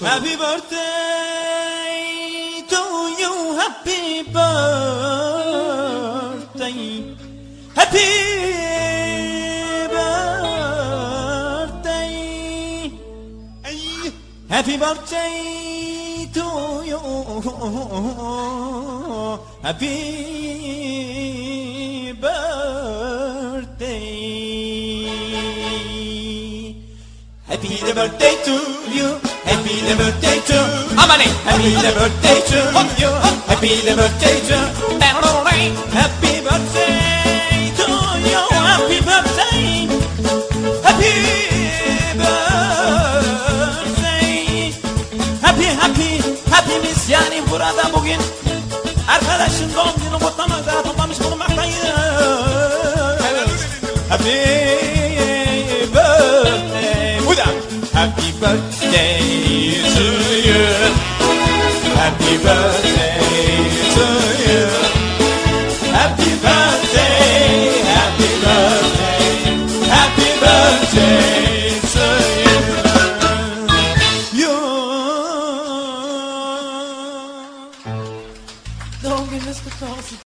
Happy birthday to you, happy birthday, happy birthday, happy birthday to you, happy birthday. Happy birthday to you. Happy the birthday to Amani. Happy the birthday to you. Happy the birthday to Happy birthday to you. Happy birthday. Happy birthday. Happy happy happy happy'miz yani burada bugün arkadaşın doğum günü kutlamakta toplamış bulunmaktayız. Happy birthday to you. Happy birthday to you. Happy birthday, happy birthday, happy birthday to you. You're... Don't be Mr. Claus.